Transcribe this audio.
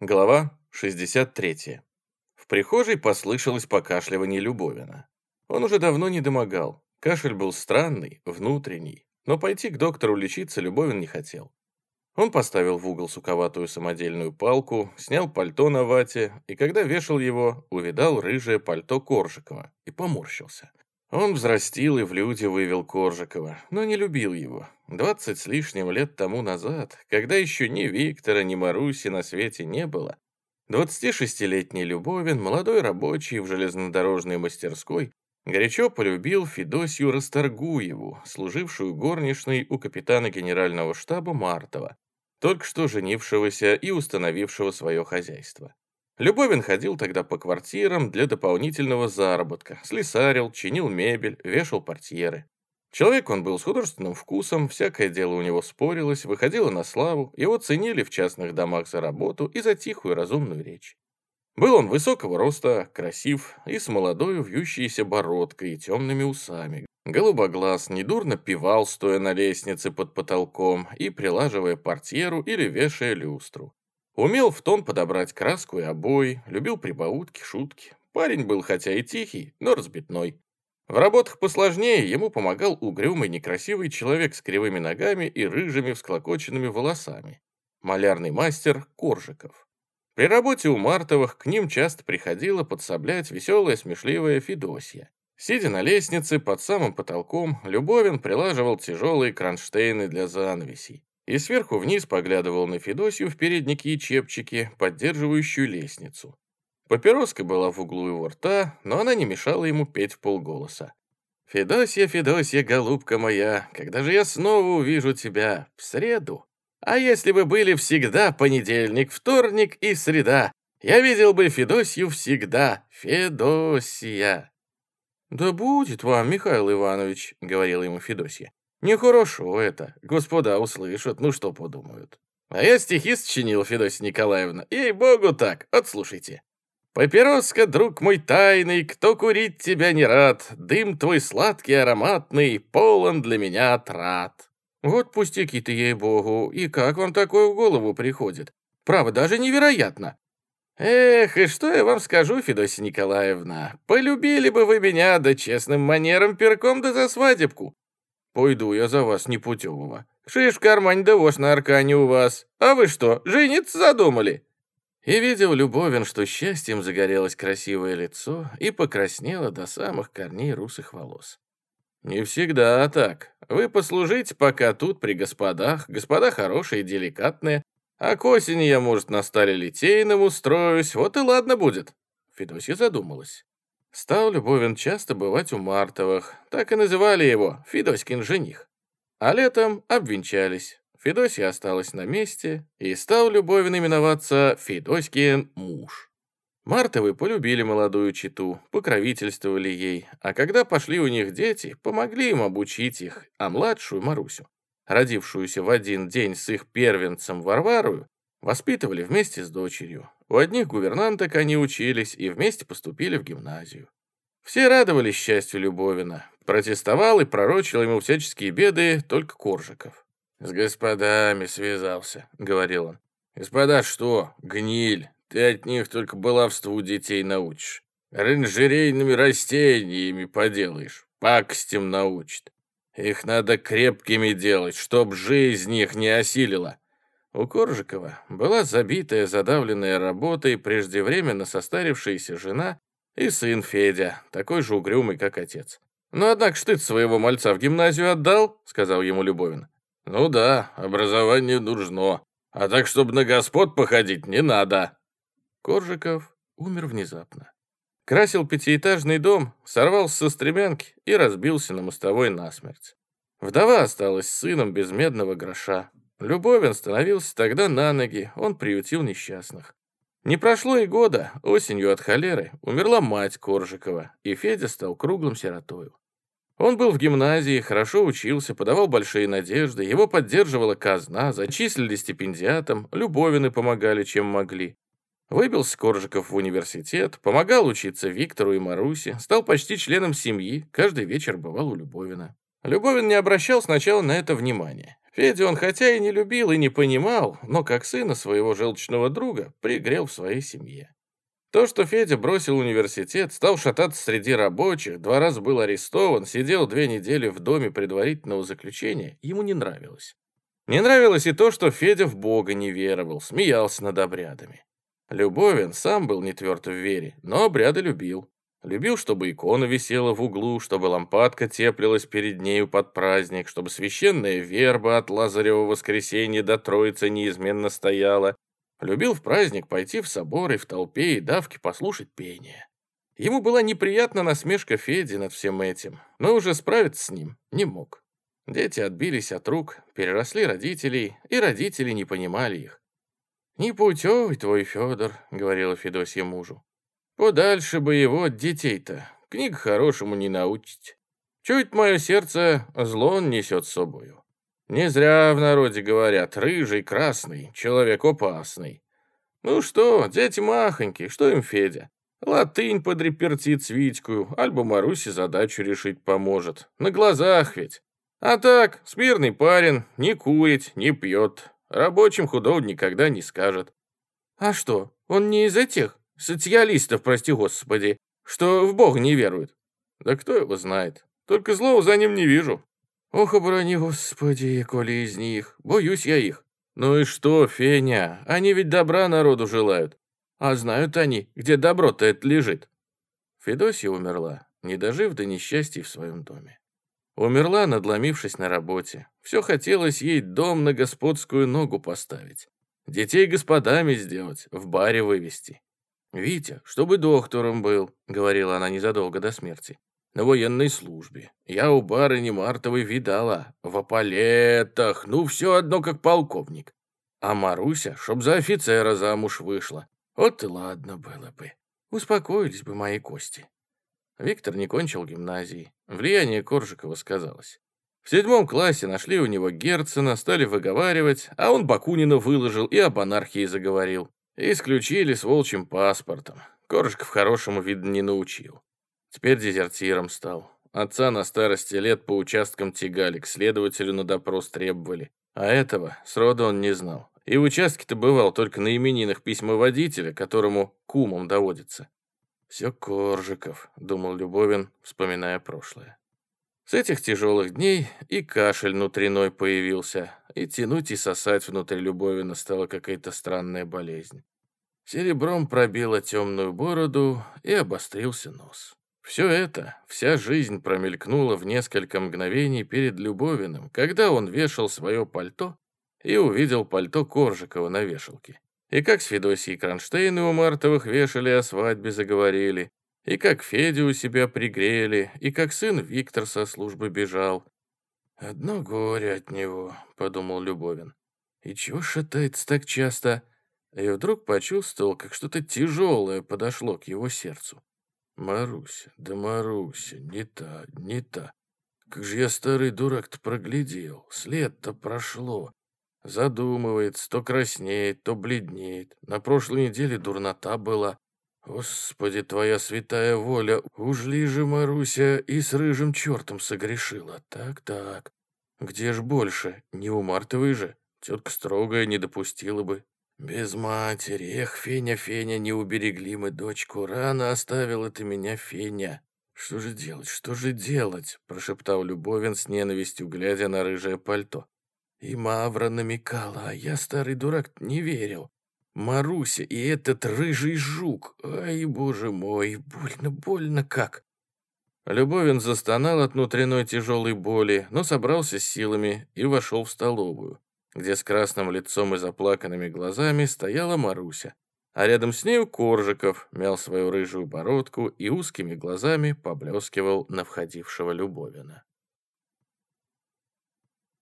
Глава 63. В прихожей послышалось покашливание Любовина. Он уже давно не домогал. Кашель был странный, внутренний, но пойти к доктору лечиться Любовин не хотел. Он поставил в угол суковатую самодельную палку, снял пальто на вате, и когда вешал его, увидал рыжее пальто Коржикова и поморщился. Он взрастил и в люди вывел Коржикова, но не любил его. Двадцать с лишним лет тому назад, когда еще ни Виктора, ни Маруси на свете не было, 26-летний Любовин, молодой рабочий в железнодорожной мастерской, горячо полюбил Федосью Расторгуеву, служившую горничной у капитана генерального штаба Мартова, только что женившегося и установившего свое хозяйство. Любовин ходил тогда по квартирам для дополнительного заработка, слесарил, чинил мебель, вешал портьеры. Человек он был с художественным вкусом, всякое дело у него спорилось, выходило на славу, его ценили в частных домах за работу и за тихую разумную речь. Был он высокого роста, красив и с молодой вьющейся бородкой и темными усами. Голубоглаз недурно пивал, стоя на лестнице под потолком и прилаживая портьеру или вешая люстру. Умел в тон подобрать краску и обои, любил прибаутки, шутки. Парень был хотя и тихий, но разбитной. В работах посложнее ему помогал угрюмый некрасивый человек с кривыми ногами и рыжими всклокоченными волосами. Малярный мастер Коржиков. При работе у Мартовых к ним часто приходила подсоблять веселая смешливая Федосья. Сидя на лестнице под самым потолком, Любовин прилаживал тяжелые кронштейны для занавесей и сверху вниз поглядывал на Федосью в переднике и чепчике, поддерживающую лестницу. Папироска была в углу его рта, но она не мешала ему петь в полголоса. «Федосья, Федосья, голубка моя, когда же я снова увижу тебя? В среду? А если бы были всегда понедельник, вторник и среда, я видел бы Федосью всегда, Федосия». «Да будет вам, Михаил Иванович», — говорила ему Федосья. «Нехорошо это, господа услышат, ну что подумают». А я стихи сочинил, Федосия Николаевна, ей-богу так, отслушайте. Папироска, друг мой тайный, кто курить тебя не рад, Дым твой сладкий, ароматный, полон для меня отрад. Вот пустяки-то, ей-богу, и как вам такое в голову приходит? Право, даже невероятно. Эх, и что я вам скажу, Федосия Николаевна, полюбили бы вы меня, да честным манером перком да за свадебку. Пойду я за вас непутевого. Шиш в кармане да вошь на аркане у вас. А вы что, жениться задумали? И видел Любовин, что счастьем загорелось красивое лицо и покраснело до самых корней русых волос. «Не всегда так. Вы послужите пока тут при господах, господа хорошие и деликатные, а к осени я, может, на столе литейном устроюсь, вот и ладно будет». Федосья задумалась. Стал Любовин часто бывать у Мартовых, так и называли его Федоськин жених. А летом обвенчались. Федосия осталась на месте, и стал Любовин именоваться Федоськин муж. Мартовы полюбили молодую читу, покровительствовали ей, а когда пошли у них дети, помогли им обучить их, а младшую Марусю, родившуюся в один день с их первенцем Варварою, воспитывали вместе с дочерью. У одних гувернанток они учились и вместе поступили в гимназию. Все радовались счастью Любовина. Протестовал и пророчил ему всяческие беды только Коржиков. «С господами связался», — говорил он. «Господа что? Гниль. Ты от них только баловству детей научишь. Оранжерейными растениями поделаешь. Пакостям научит. Их надо крепкими делать, чтоб жизнь их не осилила». У Коржикова была забитая, задавленная работой, преждевременно состарившаяся жена и сын Федя, такой же угрюмый, как отец. «Ну, однако, ж своего мальца в гимназию отдал?» — сказал ему Любовин. «Ну да, образование нужно. А так, чтобы на господ походить, не надо». Коржиков умер внезапно. Красил пятиэтажный дом, сорвался со стремянки и разбился на мостовой насмерть. Вдова осталась сыном без медного гроша. Любовин становился тогда на ноги, он приютил несчастных. Не прошло и года, осенью от холеры умерла мать Коржикова, и Федя стал круглым сиротою. Он был в гимназии, хорошо учился, подавал большие надежды, его поддерживала казна, зачислили стипендиатом, Любовины помогали, чем могли. Выбился Коржиков в университет, помогал учиться Виктору и Марусе, стал почти членом семьи, каждый вечер бывал у Любовина. Любовин не обращал сначала на это внимания. Федю он хотя и не любил, и не понимал, но как сына своего желчного друга пригрел в своей семье. То, что Федя бросил университет, стал шататься среди рабочих, два раза был арестован, сидел две недели в доме предварительного заключения, ему не нравилось. Не нравилось и то, что Федя в Бога не веровал, смеялся над обрядами. Любовин сам был не тверд в вере, но обряды любил. Любил, чтобы икона висела в углу, чтобы лампадка теплилась перед нею под праздник, чтобы священная верба от Лазарева воскресенья до Троицы неизменно стояла, Любил в праздник пойти в собор и в толпе и давки послушать пение. Ему была неприятна насмешка Феди над всем этим, но уже справиться с ним не мог. Дети отбились от рук, переросли родителей, и родители не понимали их. «Непутевый твой Федор», — говорила Федосья мужу. «Подальше бы его от детей-то, книг хорошему не научить. Чуть мое сердце зло он несет с собою. Не зря в народе говорят, рыжий, красный, человек опасный. Ну что, дети махонькие, что им Федя? Латынь подрепертит с Витькою, альбо Марусе задачу решить поможет. На глазах ведь. А так, смирный парень, не курит, не пьет. Рабочим худого никогда не скажет. А что, он не из этих социалистов, прости господи, что в Бога не верует? Да кто его знает. Только злого за ним не вижу. Ох, оборони, господи, коли из них. Боюсь я их. Ну и что, Феня, они ведь добра народу желают. А знают они, где добро-то это лежит. Федосия умерла, не дожив до несчастья в своем доме. Умерла, надломившись на работе. Все хотелось ей дом на господскую ногу поставить. Детей господами сделать, в баре вывести. «Витя, чтобы доктором был», — говорила она незадолго до смерти на военной службе. Я у барыни Мартовой видала, в апалетах, ну все одно как полковник. А Маруся, чтоб за офицера замуж вышла. Вот и ладно было бы. Успокоились бы мои кости. Виктор не кончил гимназии. Влияние Коржикова сказалось. В седьмом классе нашли у него Герцена, стали выговаривать, а он Бакунина выложил и об анархии заговорил. Исключили с волчьим паспортом. Коржиков хорошему, видно, не научил. Теперь дезертиром стал. Отца на старости лет по участкам тягали, к следователю на допрос требовали. А этого сроду он не знал. И в участке-то бывал только на именинах письма водителя, которому кумом доводится. «Все Коржиков», — думал Любовин, вспоминая прошлое. С этих тяжелых дней и кашель внутренной появился, и тянуть и сосать внутри Любовина стала какая-то странная болезнь. Серебром пробила темную бороду и обострился нос. Все это, вся жизнь промелькнула в несколько мгновений перед Любовиным, когда он вешал свое пальто и увидел пальто Коржикова на вешалке. И как с Федосией Кронштейн у Мартовых вешали о свадьбе заговорили, и как Федю у себя пригрели, и как сын Виктор со службы бежал. «Одно горе от него», — подумал Любовин. «И чего шатается так часто?» И вдруг почувствовал, как что-то тяжелое подошло к его сердцу. Маруся, да Маруся, не та, не та. Как же я старый дурак-то проглядел, след-то прошло. Задумывается, то краснеет, то бледнеет. На прошлой неделе дурнота была. Господи, твоя святая воля, уж ли же Маруся и с рыжим чертом согрешила? Так-так. Где ж больше? Не у Мартовой же? Тетка строгая не допустила бы. «Без матери. Эх, Феня, Феня, не уберегли мы дочку. Рано оставила ты меня, Феня. Что же делать, что же делать?» прошептал Любовин с ненавистью, глядя на рыжее пальто. И Мавра намекала, а я, старый дурак, не верил. Маруся и этот рыжий жук. Ай, боже мой, больно, больно как. Любовин застонал от внутренной тяжелой боли, но собрался с силами и вошел в столовую где с красным лицом и заплаканными глазами стояла Маруся, а рядом с нею Коржиков мял свою рыжую бородку и узкими глазами поблескивал на входившего Любовина.